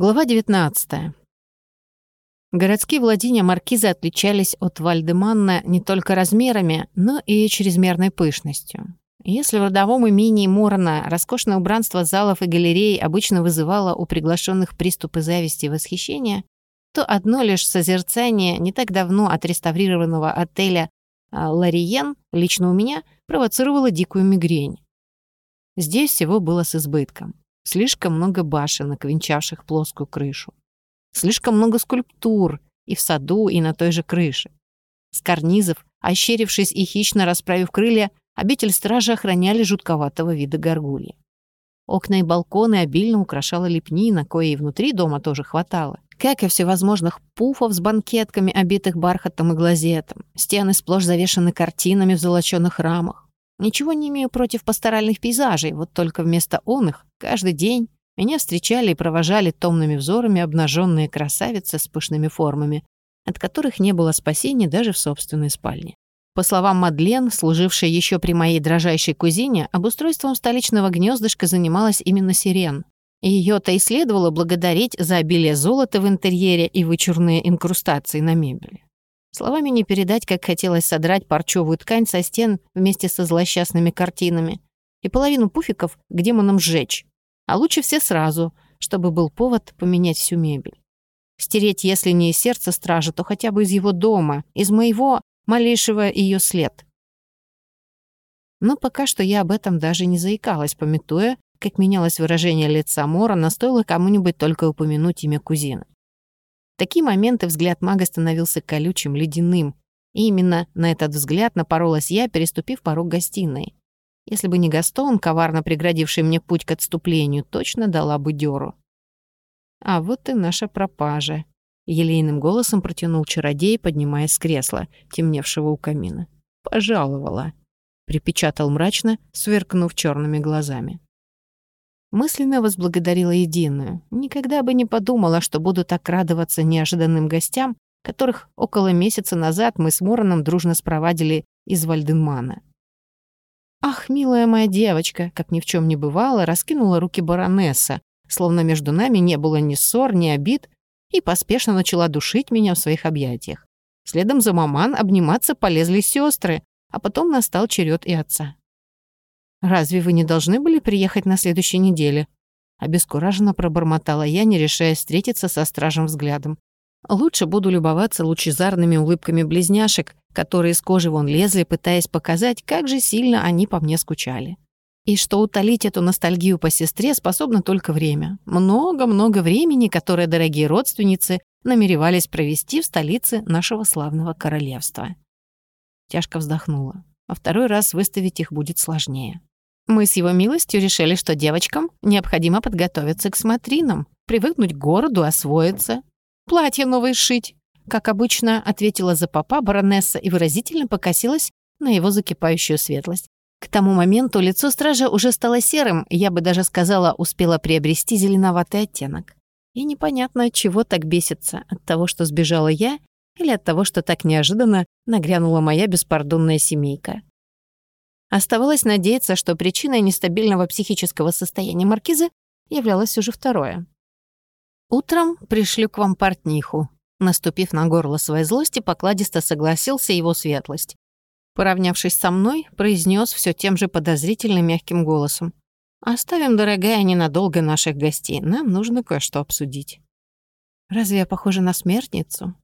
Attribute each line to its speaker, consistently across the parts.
Speaker 1: Глава 19. Городские владения маркиза отличались от Вальдеманна не только размерами, но и чрезмерной пышностью. Если в родовом имении Морона роскошное убранство залов и галерей обычно вызывало у приглашенных приступы зависти и восхищения, то одно лишь созерцание не так давно отреставрированного отеля а, «Лариен» лично у меня провоцировало дикую мигрень. Здесь всего было с избытком. Слишком много башенок, венчавших плоскую крышу. Слишком много скульптур и в саду, и на той же крыше. С карнизов, ощерившись и хищно расправив крылья, обитель стражи охраняли жутковатого вида горгульи. Окна и балконы обильно украшала лепнина, кое и внутри дома тоже хватало. Как и всевозможных пуфов с банкетками, обитых бархатом и глазетом. Стены сплошь завешаны картинами в золочёных рамах. Ничего не имею против пасторальных пейзажей, вот только вместо он каждый день меня встречали и провожали томными взорами обнаженные красавицы с пышными формами, от которых не было спасения даже в собственной спальне. По словам Мадлен, служившей еще при моей дрожайшей кузине, обустройством столичного гнездышка занималась именно Сирен. Ее-то и следовало благодарить за обилие золота в интерьере и вычурные инкрустации на мебели. Словами не передать, как хотелось содрать парчевую ткань со стен вместе со злосчастными картинами и половину пуфиков к демонам сжечь. А лучше все сразу, чтобы был повод поменять всю мебель. Стереть, если не из сердца стражи, то хотя бы из его дома, из моего малейшего ее след. Но пока что я об этом даже не заикалась, пометуя, как менялось выражение лица Мора, настоило кому-нибудь только упомянуть имя кузина такие моменты взгляд мага становился колючим, ледяным. И именно на этот взгляд напоролась я, переступив порог гостиной. Если бы не Гастон, коварно преградивший мне путь к отступлению, точно дала бы дёру. А вот и наша пропажа. Елейным голосом протянул чародей, поднимаясь с кресла, темневшего у камина. «Пожаловала», — припечатал мрачно, сверкнув черными глазами. Мысленно возблагодарила единую. Никогда бы не подумала, что буду так радоваться неожиданным гостям, которых около месяца назад мы с Мороном дружно спровадили из Вальденмана. «Ах, милая моя девочка!» как ни в чем не бывало, раскинула руки баронесса, словно между нами не было ни ссор, ни обид, и поспешно начала душить меня в своих объятиях. Следом за маман обниматься полезли сестры, а потом настал черед и отца. «Разве вы не должны были приехать на следующей неделе?» Обескураженно пробормотала я, не решая встретиться со стражем взглядом. Лучше буду любоваться лучезарными улыбками близняшек, которые с кожи вон лезли, пытаясь показать, как же сильно они по мне скучали. И что утолить эту ностальгию по сестре способно только время. Много-много времени, которое дорогие родственницы намеревались провести в столице нашего славного королевства. Тяжко вздохнула. А второй раз выставить их будет сложнее. Мы с его милостью решили, что девочкам необходимо подготовиться к смотринам, привыкнуть к городу, освоиться. Платье новое шить, как обычно, ответила за папа баронесса и выразительно покосилась на его закипающую светлость. К тому моменту лицо стража уже стало серым, я бы даже сказала, успела приобрести зеленоватый оттенок. И непонятно, от чего так бесится, от того, что сбежала я, или от того, что так неожиданно нагрянула моя беспардонная семейка. Оставалось надеяться, что причиной нестабильного психического состояния маркизы являлось уже второе. «Утром пришлю к вам портниху», Наступив на горло своей злости, покладисто согласился его светлость. Поравнявшись со мной, произнес все тем же подозрительно мягким голосом. «Оставим, дорогая, ненадолго наших гостей. Нам нужно кое-что обсудить». «Разве я похожа на смертницу?»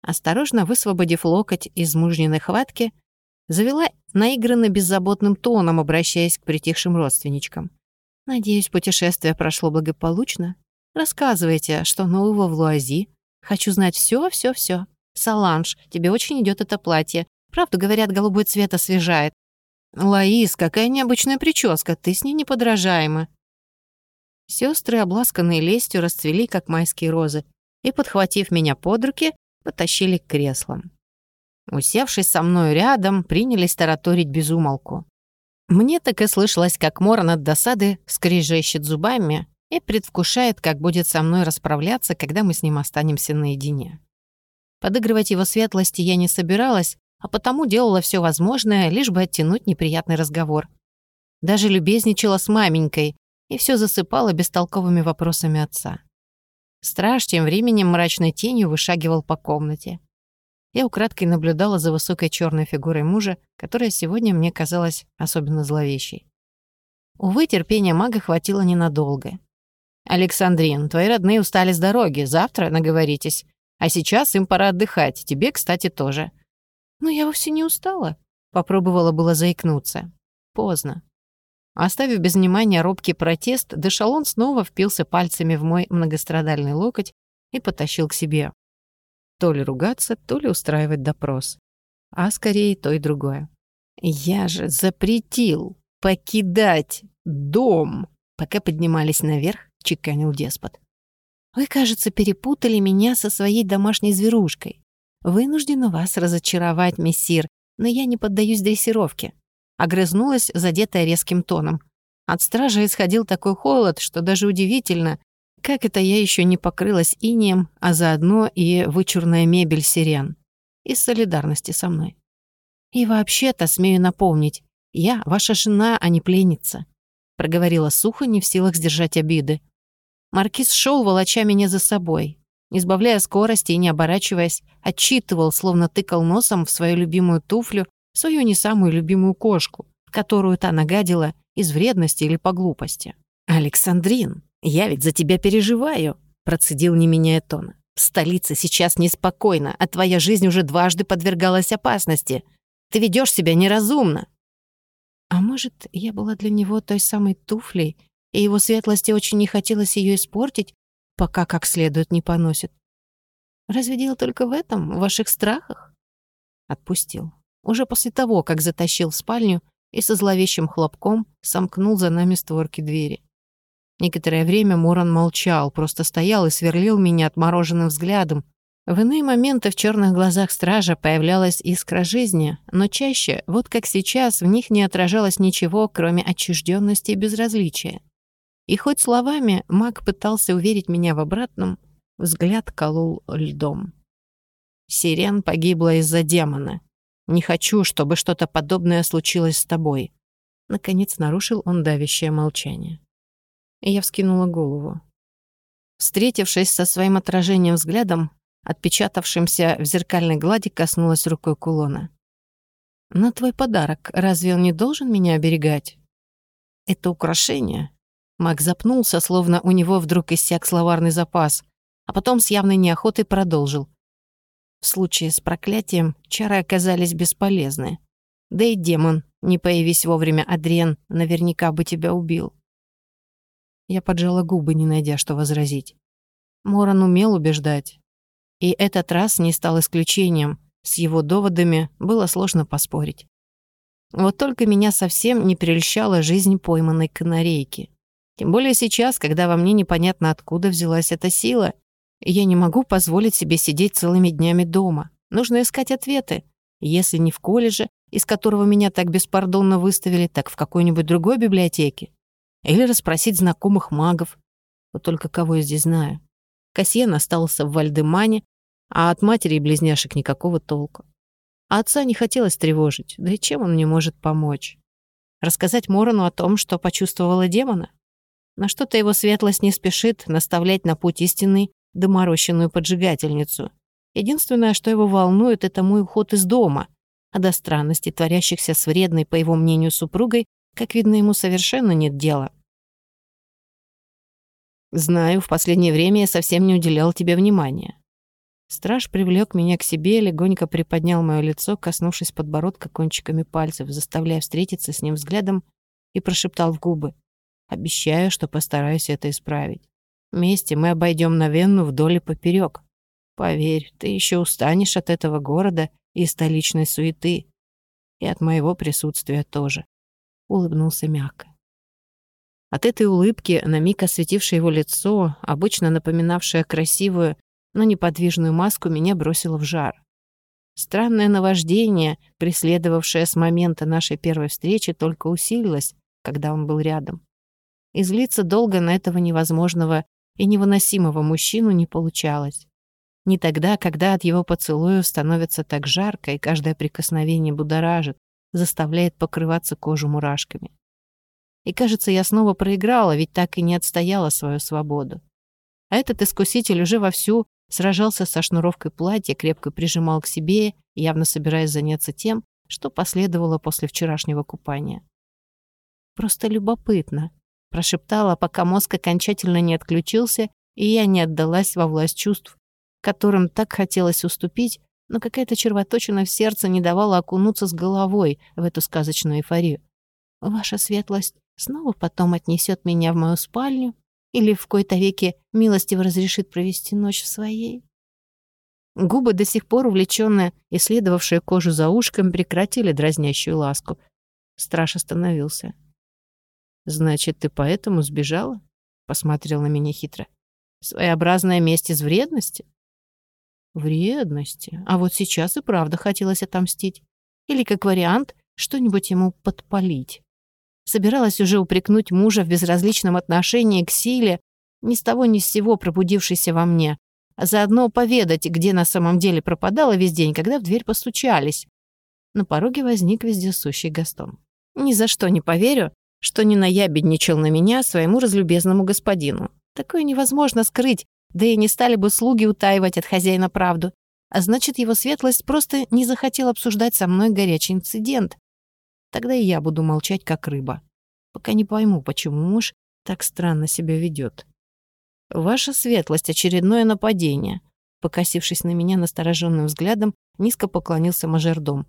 Speaker 1: Осторожно высвободив локоть из мужниной хватки, завела наигранно беззаботным тоном, обращаясь к притихшим родственничкам. «Надеюсь, путешествие прошло благополучно. Рассказывайте, что нового в Луази. Хочу знать все, все, все. Саланж, тебе очень идет это платье. Правда, говорят, голубой цвет освежает. Лаис, какая необычная прическа, ты с ней неподражаема». Сестры, обласканные лестью, расцвели, как майские розы, и, подхватив меня под руки, потащили к креслам. Усевшись со мной рядом, принялись тараторить безумолку. Мне так и слышалось, как Моран от досады скрежещет зубами и предвкушает, как будет со мной расправляться, когда мы с ним останемся наедине. Подыгрывать его светлости я не собиралась, а потому делала все возможное, лишь бы оттянуть неприятный разговор. Даже любезничала с маменькой и все засыпала бестолковыми вопросами отца. Страж тем временем мрачной тенью вышагивал по комнате. Я украдкой наблюдала за высокой черной фигурой мужа, которая сегодня мне казалась особенно зловещей. Увы, терпения мага хватило ненадолго. «Александрин, твои родные устали с дороги, завтра наговоритесь. А сейчас им пора отдыхать, тебе, кстати, тоже». «Но я вовсе не устала», — попробовала было заикнуться. Поздно. Оставив без внимания робкий протест, Дешалон снова впился пальцами в мой многострадальный локоть и потащил к себе. То ли ругаться, то ли устраивать допрос. А скорее то и другое. «Я же запретил покидать дом!» Пока поднимались наверх, чеканил деспот. «Вы, кажется, перепутали меня со своей домашней зверушкой. Вынуждена вас разочаровать, мессир, но я не поддаюсь дрессировке». Огрызнулась, задетая резким тоном. От стража исходил такой холод, что даже удивительно, как это я еще не покрылась инием, а заодно и вычурная мебель сирен. Из солидарности со мной. И вообще-то, смею напомнить, я ваша жена, а не пленница. Проговорила сухо, не в силах сдержать обиды. Маркиз шел, волоча меня за собой. Не сбавляя скорости и не оборачиваясь, отчитывал, словно тыкал носом в свою любимую туфлю, свою не самую любимую кошку, которую та нагадила из вредности или по глупости. «Александрин, «Я ведь за тебя переживаю», — процедил, не меняя тона. «В столице сейчас неспокойно, а твоя жизнь уже дважды подвергалась опасности. Ты ведешь себя неразумно». А может, я была для него той самой туфлей, и его светлости очень не хотелось ее испортить, пока как следует не поносит. Разве дело только в этом, в ваших страхах? Отпустил. Уже после того, как затащил в спальню и со зловещим хлопком сомкнул за нами створки двери. Некоторое время Муран молчал, просто стоял и сверлил меня отмороженным взглядом. В иные моменты в черных глазах стража появлялась искра жизни, но чаще, вот как сейчас, в них не отражалось ничего, кроме отчужденности и безразличия. И хоть словами маг пытался уверить меня в обратном, взгляд колол льдом. «Сирен погибла из-за демона. Не хочу, чтобы что-то подобное случилось с тобой». Наконец нарушил он давящее молчание я вскинула голову. Встретившись со своим отражением взглядом, отпечатавшимся в зеркальной глади, коснулась рукой кулона. «Но твой подарок, разве он не должен меня оберегать?» «Это украшение?» Мак запнулся, словно у него вдруг иссяк словарный запас, а потом с явной неохотой продолжил. В случае с проклятием чары оказались бесполезны. Да и демон, не появись вовремя Адриен, наверняка бы тебя убил. Я поджала губы, не найдя, что возразить. Моран умел убеждать. И этот раз не стал исключением. С его доводами было сложно поспорить. Вот только меня совсем не прельщала жизнь пойманной канарейки. Тем более сейчас, когда во мне непонятно откуда взялась эта сила, я не могу позволить себе сидеть целыми днями дома. Нужно искать ответы. Если не в колледже, из которого меня так беспардонно выставили, так в какой-нибудь другой библиотеке. Или расспросить знакомых магов. Вот только кого я здесь знаю. Касьен остался в Вальдемане, а от матери и близняшек никакого толка. А отца не хотелось тревожить, да и чем он мне может помочь? Рассказать Морону о том, что почувствовала демона? На что-то его светлость не спешит наставлять на путь истинный доморощенную поджигательницу. Единственное, что его волнует, это мой уход из дома, а до странностей, творящихся с вредной, по его мнению, супругой, как видно, ему совершенно нет дела. Знаю, в последнее время я совсем не уделял тебе внимания. Страж привлек меня к себе, легонько приподнял мое лицо, коснувшись подбородка кончиками пальцев, заставляя встретиться с ним взглядом, и прошептал в губы. «Обещаю, что постараюсь это исправить. Вместе мы обойдем Новенну вдоль и поперек. Поверь, ты еще устанешь от этого города и столичной суеты. И от моего присутствия тоже улыбнулся мягко. От этой улыбки, на миг осветившее его лицо, обычно напоминавшее красивую, но неподвижную маску, меня бросило в жар. Странное наваждение, преследовавшее с момента нашей первой встречи, только усилилось, когда он был рядом. И долго на этого невозможного и невыносимого мужчину не получалось. Не тогда, когда от его поцелуев становится так жарко, и каждое прикосновение будоражит, заставляет покрываться кожу мурашками. И кажется, я снова проиграла, ведь так и не отстояла свою свободу. А этот искуситель уже вовсю сражался со шнуровкой платья, крепко прижимал к себе, явно собираясь заняться тем, что последовало после вчерашнего купания. «Просто любопытно», — прошептала, пока мозг окончательно не отключился, и я не отдалась во власть чувств, которым так хотелось уступить, но какая-то червоточина в сердце не давала окунуться с головой в эту сказочную эйфорию. «Ваша светлость снова потом отнесет меня в мою спальню или в кои-то веки милостиво разрешит провести ночь в своей?» Губы, до сих пор увлечённые, исследовавшие кожу за ушком, прекратили дразнящую ласку. Страж остановился. «Значит, ты поэтому сбежала?» — посмотрел на меня хитро. «Своеобразная месть из вредности?» Вредности. А вот сейчас и правда хотелось отомстить. Или, как вариант, что-нибудь ему подпалить. Собиралась уже упрекнуть мужа в безразличном отношении к силе, ни с того ни с сего пробудившейся во мне, а заодно поведать, где на самом деле пропадала весь день, когда в дверь постучались. На пороге возник вездесущий Гастон. Ни за что не поверю, что не наябедничал на меня своему разлюбезному господину. Такое невозможно скрыть, да и не стали бы слуги утаивать от хозяина правду. А значит, его светлость просто не захотел обсуждать со мной горячий инцидент. Тогда и я буду молчать, как рыба. Пока не пойму, почему муж так странно себя ведет. «Ваша светлость, очередное нападение», покосившись на меня настороженным взглядом, низко поклонился мажордом.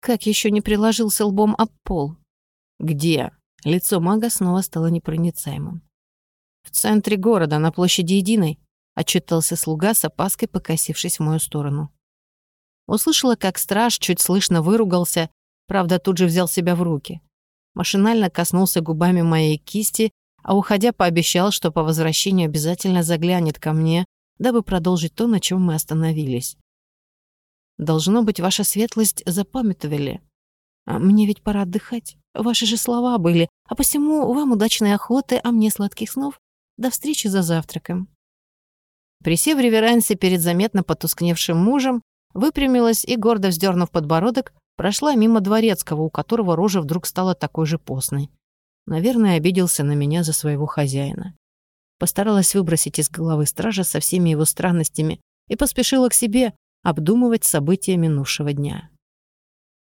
Speaker 1: Как еще не приложился лбом об пол? «Где?» Лицо мага снова стало непроницаемым. «В центре города, на площади Единой», — отчитался слуга с опаской, покосившись в мою сторону. Услышала, как страж чуть слышно выругался, правда, тут же взял себя в руки. Машинально коснулся губами моей кисти, а уходя пообещал, что по возвращению обязательно заглянет ко мне, дабы продолжить то, на чем мы остановились. «Должно быть, ваша светлость запамятовали. А мне ведь пора отдыхать. Ваши же слова были, а посему вам удачной охоты, а мне сладких снов. До встречи за завтраком». Присев в реверансе перед заметно потускневшим мужем, выпрямилась и, гордо вздернув подбородок, прошла мимо дворецкого, у которого рожа вдруг стала такой же постной. Наверное, обиделся на меня за своего хозяина. Постаралась выбросить из головы стража со всеми его странностями и поспешила к себе обдумывать события минувшего дня.